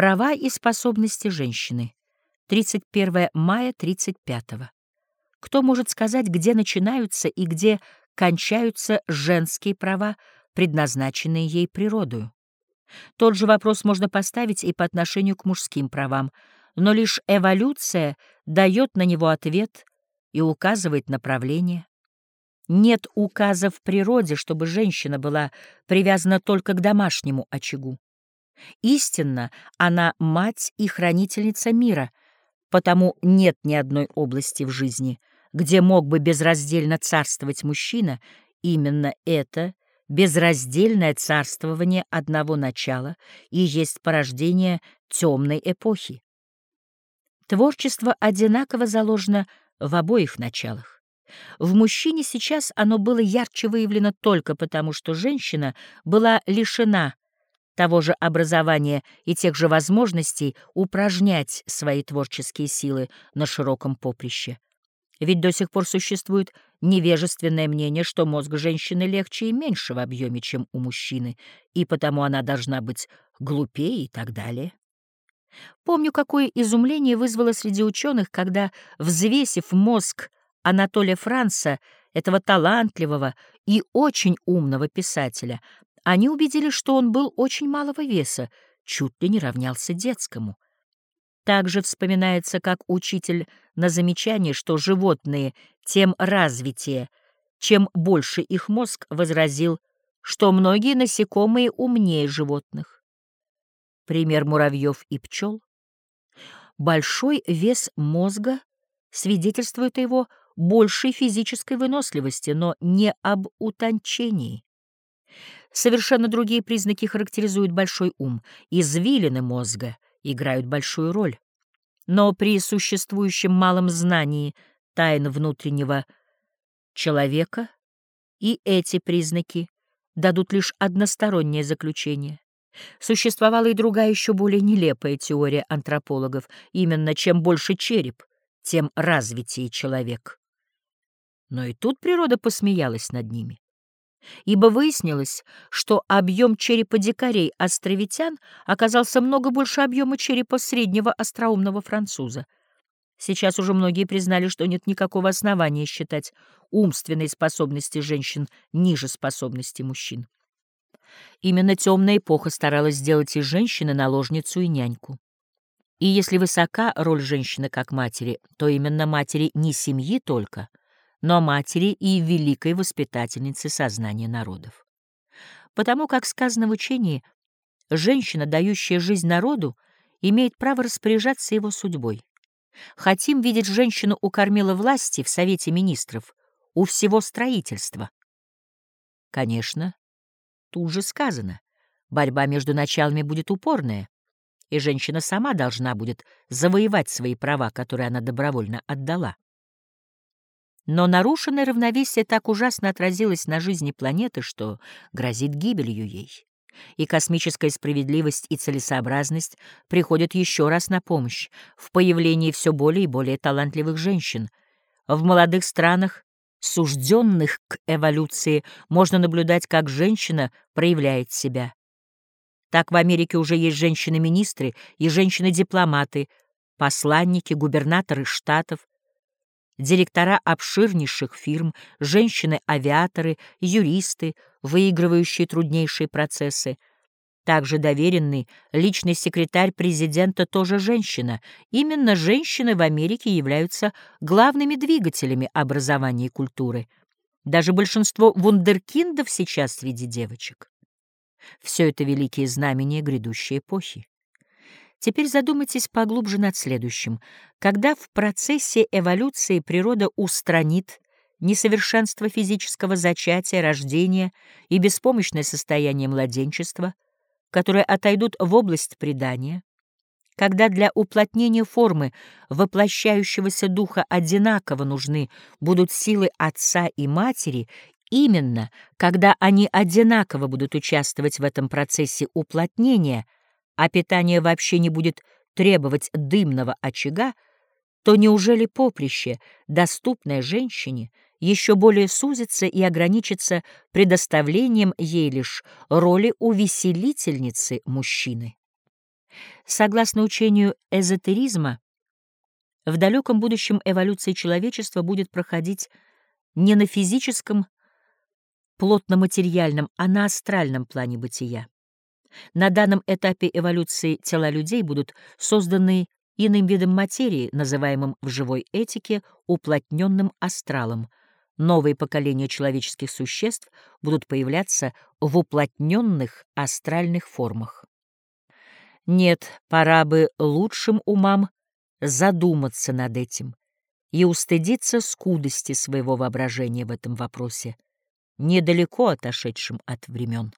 Права и способности женщины. 31 мая 35 -го. Кто может сказать, где начинаются и где кончаются женские права, предназначенные ей природою? Тот же вопрос можно поставить и по отношению к мужским правам, но лишь эволюция дает на него ответ и указывает направление. Нет указа в природе, чтобы женщина была привязана только к домашнему очагу. Истинно, она мать и хранительница мира, потому нет ни одной области в жизни, где мог бы безраздельно царствовать мужчина, именно это безраздельное царствование одного начала и есть порождение темной эпохи. Творчество одинаково заложено в обоих началах. В мужчине сейчас оно было ярче выявлено только потому, что женщина была лишена того же образования и тех же возможностей упражнять свои творческие силы на широком поприще. Ведь до сих пор существует невежественное мнение, что мозг женщины легче и меньше в объеме, чем у мужчины, и потому она должна быть глупее и так далее. Помню, какое изумление вызвало среди ученых, когда, взвесив мозг Анатолия Франца, этого талантливого и очень умного писателя, они убедились, что он был очень малого веса, чуть ли не равнялся детскому. Также вспоминается как учитель на замечание, что животные тем развитие, чем больше их мозг, возразил, что многие насекомые умнее животных. Пример муравьев и пчел. Большой вес мозга свидетельствует о его большей физической выносливости, но не об утончении. Совершенно другие признаки характеризуют большой ум. Извилины мозга играют большую роль. Но при существующем малом знании тайн внутреннего человека и эти признаки дадут лишь одностороннее заключение. Существовала и другая, еще более нелепая теория антропологов. Именно чем больше череп, тем развитее человек. Но и тут природа посмеялась над ними ибо выяснилось, что объем черепа дикарей островитян оказался много больше объема черепа среднего остроумного француза. Сейчас уже многие признали, что нет никакого основания считать умственные способности женщин ниже способностей мужчин. Именно темная эпоха старалась сделать из женщины наложницу и няньку. И если высока роль женщины как матери, то именно матери не семьи только — но матери и великой воспитательницы сознания народов. Потому как сказано в учении, женщина, дающая жизнь народу, имеет право распоряжаться его судьбой. Хотим видеть женщину у кормила власти в Совете Министров, у всего строительства. Конечно, тут же сказано, борьба между началами будет упорная, и женщина сама должна будет завоевать свои права, которые она добровольно отдала. Но нарушенное равновесие так ужасно отразилось на жизни планеты, что грозит гибелью ей. И космическая справедливость и целесообразность приходят еще раз на помощь в появлении все более и более талантливых женщин. В молодых странах, сужденных к эволюции, можно наблюдать, как женщина проявляет себя. Так в Америке уже есть женщины-министры и женщины-дипломаты, посланники, губернаторы штатов, директора обширнейших фирм, женщины-авиаторы, юристы, выигрывающие труднейшие процессы. Также доверенный личный секретарь президента тоже женщина. Именно женщины в Америке являются главными двигателями образования и культуры. Даже большинство вундеркиндов сейчас среди девочек. Все это великие знамения грядущей эпохи. Теперь задумайтесь поглубже над следующим. Когда в процессе эволюции природа устранит несовершенство физического зачатия, рождения и беспомощное состояние младенчества, которые отойдут в область предания, когда для уплотнения формы воплощающегося духа одинаково нужны будут силы отца и матери, именно когда они одинаково будут участвовать в этом процессе уплотнения – а питание вообще не будет требовать дымного очага, то неужели поприще, доступное женщине, еще более сузится и ограничится предоставлением ей лишь роли увеселительницы мужчины? Согласно учению эзотеризма, в далеком будущем эволюция человечества будет проходить не на физическом, плотно-материальном, а на астральном плане бытия. На данном этапе эволюции тела людей будут созданы иным видом материи, называемым в живой этике уплотненным астралом. Новые поколения человеческих существ будут появляться в уплотненных астральных формах. Нет, пора бы лучшим умам задуматься над этим и устыдиться скудости своего воображения в этом вопросе, недалеко отошедшим от времен.